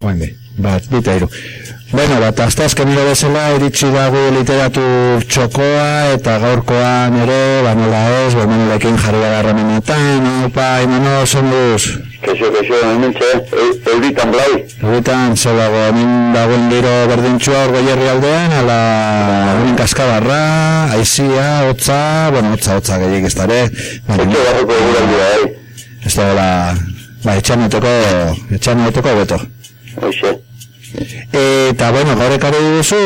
Oain bat, bita iru. Bueno, bat, azte azken nire bezala, iritsi dago literatur txokoa, eta gaurkoan ere, ba nola ez, ba manulekin jarri gara remenetan, opa, imano, zen duz? Kexo, kexo, hementxe, euritan blai. Euritan, zer dago, hemen dagoen giro berdintxua hor goierri aldean, ala, hemen kaskabarra, aizia, hotza, bueno, hotza, hotza, gehiek ez dara. Etxe barruko egura dira, eh? Ez da, ba, etxan etxan beto. Hoxe. Eta, bueno, gaur ekarri duzu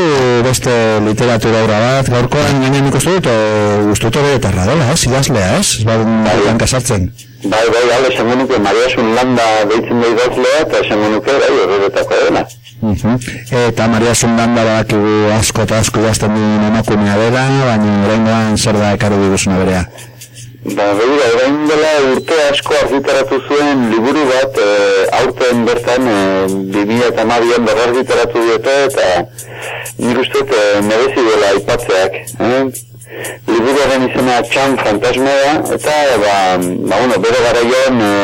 beste literatura obra bat, gaurkoan ginen ikustu dut, guztutu bere tarra dela, ez, idazlea, ez, ez bai. kasartzen. Bai, bai, bai, esango nuke, Maria Zunlanda deitzen da idazlea, eta esango nuke, bai, horretako dena. Uh -huh. Eta Maria Zunlanda badakigu asko eta asko idazten duen emakumea dela, baina oraingoan zer da ekarri duguzuna berea. Ba, begira, orain dela urte asko argitaratu zuen liburu bat e, aurten bertan e, bimila eta mabian berra argitaratu dute eta nik uste e, merezi dela aipatzeak. Eh? Liburuaren izena txan fantasmoa eta ba, ba, bueno, bere garaion e,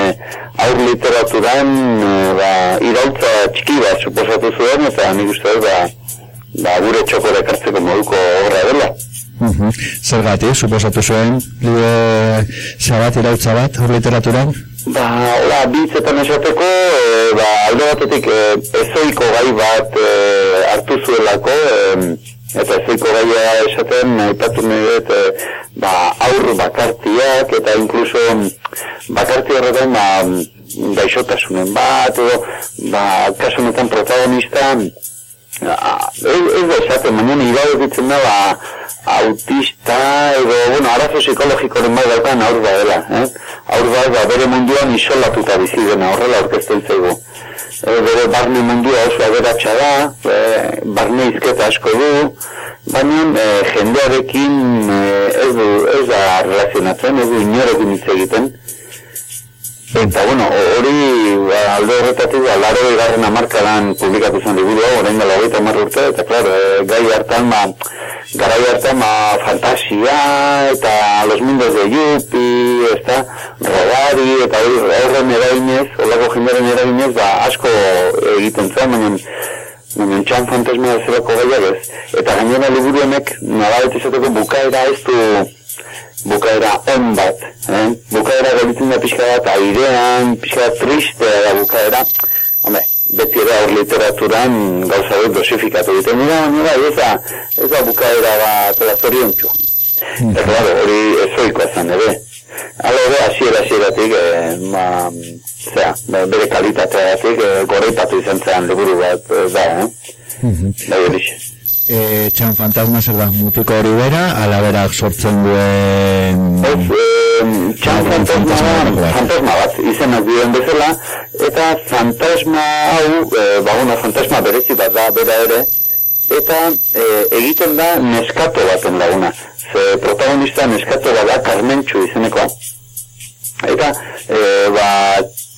aur literaturan e, ba, irautza txiki bat suposatu zuen eta nik uste ba, ba, gure txokore kartzeko moduko obra dela. -huh. Zergatik, suposatu zuen, libe zabat, irautza bat, hor literaturan? Ba, hola, bitzetan esateko, e, ba, alde batetik e, ezoiko gai bat e, hartu zuelako, e, eta ezoiko gaia esaten, aipatu nahi dut, e, ba, aur bakartiak, eta inkluso bakarti horretan, ba, gaixotasunen bat, edo, ba, kasunetan protagonista, ez, da esaten, baina nire ditzen da, ba, autista edo, bueno, arazo psikologiko den bai daukan aur dela, eh? Aur da, ba, bere munduan isolatuta bizi dena horrela orkesten zego. E, bere barne mundua oso aberatsa da, e, barne izketa asko du, baina e, jendearekin e, ez, du, ez da relazionatzen, ez du inorekin hitz egiten. Eta, bueno, hori ba, alde horretatik, ba, laro amarkadan publikatu zen liburu, orain dela hogeita marra urte, eta, klar, e, gai hartan, ba, garai hartan, ba, fantasia, eta los mundos de Yupi, eta rodari, eta horren erainez, olako jendaren erainez, ba, asko egiten zen, baina, baina txan fantasma zerako gaiak ez. Eta gainera liburu honek, nabaret izateko bukaera ez du, bukaera on bat, eh? Da pixka bat airean, pixka bat tristea da bukaera, Hombre, beti ere hor literaturan gauza dut dosifikatu egiten nira, nira, ez da, ez da bukaera bat lazorion txu. Mm. Eta, claro, hori ezoikoa zan ere. Hala ere, asiera asieratik, eh, ma, zera, bere kalitateatik, eh, gorreipatu izan zean liburu bat, da, eh? Mm -hmm. Bai, e, txan fantasma zer da mutiko hori bera, ala sortzen duen... txan fantasma, fantasma bat, izenak duen bezala, eta fantasma hau, e, ba, fantasma berezi bat da, bera ere, eta e, egiten da neskato baten laguna. Ze protagonista neskato bat da Carmentxu izenekoa. Eta, e, ba,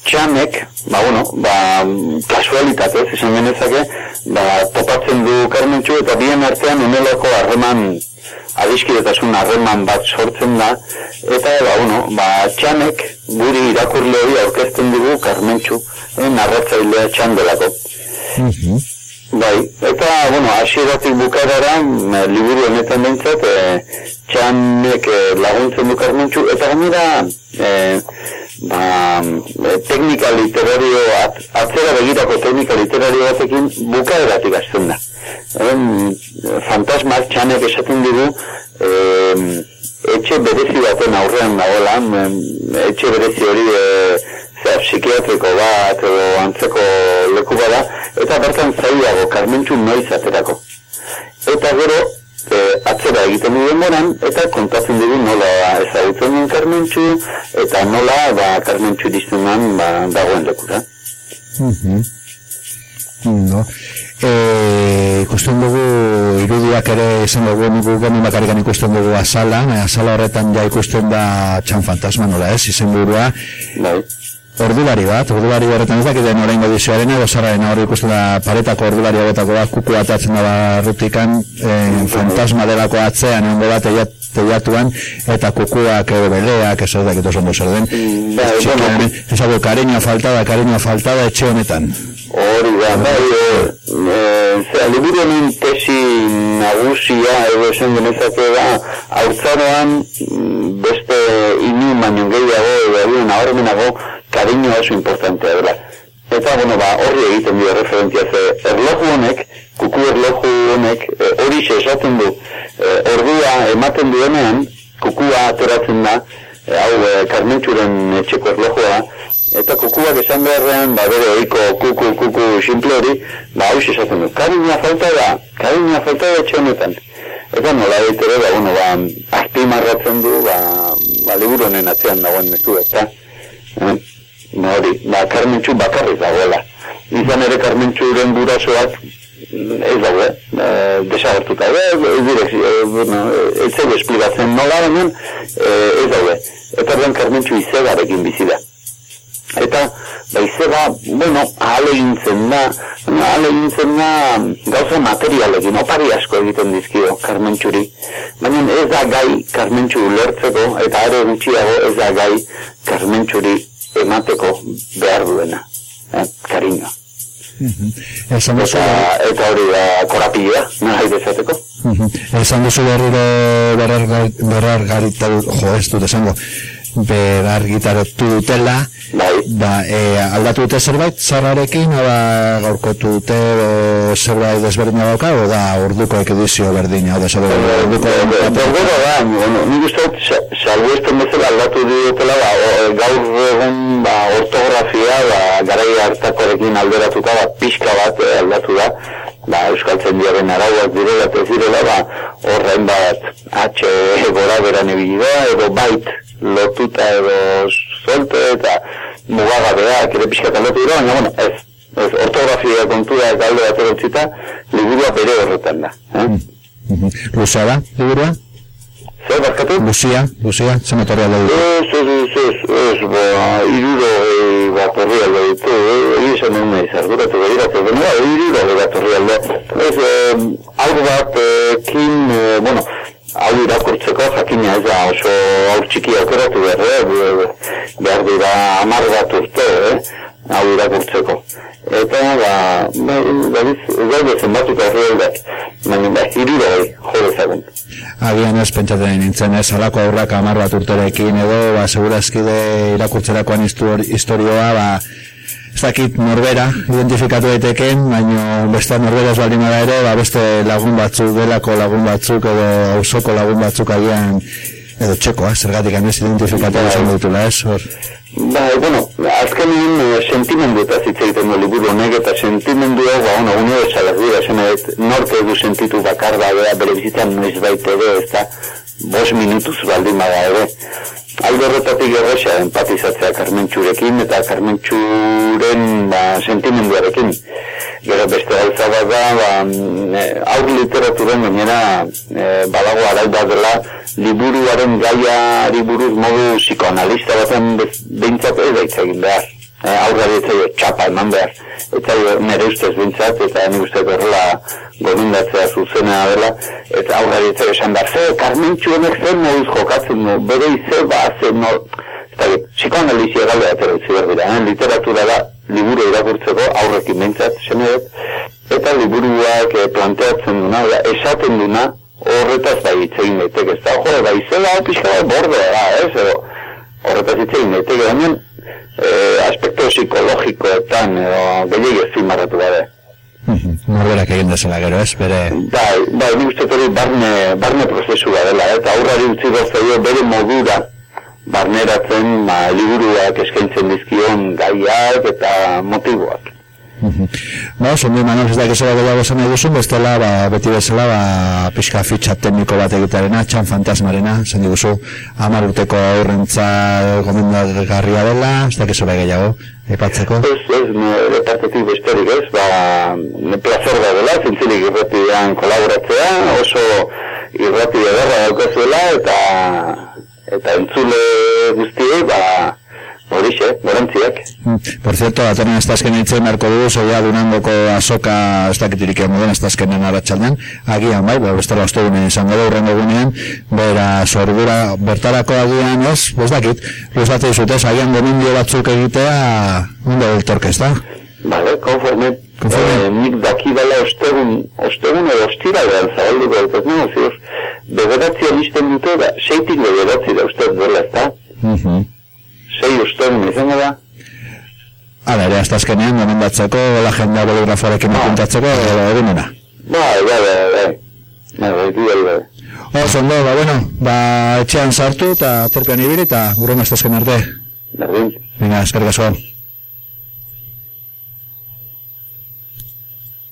txanek, ba, bueno, ba, kasualitatez, esan genezake, ba, topatzen du karmentxu eta bien artean uneloko harreman, adiskidetasun harreman bat sortzen da, eta, ba, bueno, ba, txanek, guri irakurle hori aurkezten dugu karmentxu, eh, narratzailea txandelako. Mm Bai, eta, bueno, asieratik bukarara, liburu honetan bintzat, e, txanek e, laguntzen du karmentxu, eta gainera, e, ba, e, teknika literario, at, atzera begirako teknika literario batekin bukaeratik azten da. Eben, fantasmak txanek esaten dugu, e, etxe berezi baten aurrean dagoela, etxe berezi hori e, zera, psikiatriko bat edo antzeko leku bada, eta bertan zailago, karmentxu noiz aterako. Eta gero, e, atzera egiten duen moran, eta kontatzen dugu nola ezagutzen duen karmentxu, eta nola ba, karmentxu diztunan ba, dagoen lekura. Mm -hmm. No. E, ikusten dugu irudiak ere izan dugu nugu gani makarikan ikusten dugu azala, azala horretan ja ikusten da txan fantasma nola ez, izen burua. Bai ordulari bat, ordulari horretan ez dakiten orain godizioaren edo zarraren hori ikusten da paretako ordulari horretako bat kuku bat atzen da rutikan eh, fantasma delako atzean egon bat teiatuan eta kukuak edo beleak ez ez dakit oso zer den. Mm, bai, ez kariño faltada, kariño faltada etxe honetan. Hori da, bai, e, zera, liburu honen tesi nagusia, edo esen genezake da, hautzaroan beste inu baino gehiago, edo edo nabarmenago, kariño oso importantea dela. Eta, bueno, ba, horri egiten dio referentzia ze, erloju honek, kuku erloju honek, e, hori esaten du, e, ordua ematen duenean, kukua ateratzen da, e, hau, e, karmentxuren etxeko erlojua, eta kukuak esan beharrean, ba, bere oiko kuku, kuku, simple hori, ba, hau esaten du, kariña falta da, kariña falta da etxe honetan. Eta nola ditere, ba, bueno, ba, azpi marratzen du, ba, ba, liburu honen atzean dagoen mezu, eta, eh, ba, hori, ba, karmentxu bakarriz dagoela. Izan ere karmentxuren gurasoak, ez dago, eh, desagertuta, eh, ez direk, eh, bueno, ez zego esplikatzen nola hemen, eh, ez dago, eta ben karmentxu izegarekin bizi da. Eta baizera, bueno, ahale gintzen da, ahale gintzen da gauza materialekin, opari asko egiten dizkio karmentxuri, baina ez da gai karmentxu lertzeko, eta are gutxiago ez da gai karmentxuri emateko behar duena, eh, kariño. Esan duzu eta, eta hori da korapia, nahi dezateko. Esan duzu berriro berrar garita, jo, ez dut esango, berar gitaratu dutela, bai. ba, e, aldatu dute zerbait, zarrarekin, oda gaurkotu dute, o, zerbait desberdina dauka, o da orduko edizio berdina, oda zerbait orduko Bordero da, nik uste dut, salgu esten bezala aldatu dutela, ba, gaur egun, ba, ortografia, ba, garai hartakorekin alderatuta, ba, pixka bat eh, aldatu da, ba, euskaltzen diaren arauak direla, ez direla, ba, horrein bat, H gora beran ebili edo bait, lotuta edo solte eta mugagabeak ere pixka talatu dira, baina, bueno, ez, ez, ortografia kontua eta alde bat erotzita, liburua bere horretan da. Eh? Mm -hmm. Luzea da, liburua? Zer, barkatu? Luzia, Luzia, zer motorri alde ditu? Ez, ez, ez, ez, ez, ba, iruro e, bat horri alde ditu, egin esan nuen nahi, zarduratu behiratu, baina, iruro bat horri alde. Ez, eh, algo bat, eh, kin, eh, bueno, hau irakurtzeko jakina ez da oso aur txiki aukeratu behar, eh? behar dira amar bat urte, eh? hau irakurtzeko. Eta, ba, ba, ba, gaude zenbatuta herri bat, baina, ba, hiri da jo dezagun. Agian ez pentsatzen nintzen, ez, alako aurrak amar bat urterekin edo, ba, segurazkide irakurtzerakoan historioa, ba, ez dakit norbera identifikatu daiteken, baina beste norbera ez baldin ere, ba beste lagun batzuk, delako lagun batzuk edo ausoko lagun batzuk agian edo txekoa, zergatik anez identifikatu bai. izan dutela, ez? Hor. Ba, bueno, azkenin e, sentimendu eta zitzaiten du liburu honek eta sentimendu hau, ba, ono, unio esalak dira, zen norte du sentitu bakar da, bere bizitzan noiz baita edo, ez da, bos minutuz baldin bada ere. Aldo horretatik erresa empatizatzea karmentxurekin eta karmentxuren ba, sentimenduarekin. Gero beste gauza bat da, ba, e, aur literaturen gainera e, badago aralda dela liburuaren gaia buruz modu psikoanalista baten behintzat ez da egin behar eh, aurrari ez txapa eman behar. Eta nire ustez bintzat, eta nire ustez horrela gomindatzea zuzena dela, eta aurrari ez esan behar, ze, karmentxu honek zen moduz jokatzen du, bere ize ba, ze, no, eta psikoanalizia galde atera utzi behar dira, eh? literatura da, liburu irakurtzeko aurrekin bintzat, semedet, eta liburuak eh, planteatzen duna, esaten duna, horretaz bai itzegin daiteke, ez da, jo, bai zela, pixka bat bordea da, ez, edo, horretaz itzegin daiteke, eh, aspektu psikologikoetan edo gehiago zimarratu gabe. Norberak egin dezela gero ez, bere... Bai, bai, nik uste hori barne, barne prozesua dela, eta aurrari utzi dozio bere modura barneratzen ma, liburuak eskaintzen dizkion gaiak eta motiboak. Ba, mi manos ez da gizela gehiago zen nahi bestela, ba, beti bezala, ba, pixka fitxa tekniko bat egitearena, txan fantasmarena, zen diguzu, amar urteko aurrentza gomendu garria dela, ez da gizela gehiago, epatzeko? Ez, ez, ne, partetik besterik ez, ba, ne placer da dela, zintzilik irratian kolaboratzea, oso irrati edarra daukazuela, eta, eta entzule guztiei, ba, Horixe, gorantziak. Mm. Por cierto, atoren ez tazken itzen marko dugu, zoia dunandoko azoka ez dakitirik egon ez tazkenen aratxaldean, agian bai, bai, bestela ostu dune izan gara urrengo gunean, bera, sordura, bertarako agian ez, ez dakit, luz bat izut ez, agian gomindio batzuk egitea, ondo deltork ez da? Bale, konforme. Konforme. Eh, nik daki dela ostegun, ostegun edo ostira behar zabalduko dut, ez nago zioz, bederatzi alisten dute, da, seitik bederatzi da uste dela, ez da? Mhm. Sei ostegun izango da? Hala ere, hasta azkenean, gomendatzeko, la jendea boligrafoarekin Ah. apuntatzeko, egunera. Bai, bai, bai, bai. Bai, bai, bai, bai. Oso, ondo, ba, bueno, ba, etxean sartu eta terpean ibili eta gurren hasta azken arte. Berdin. Venga, eskerrik asko.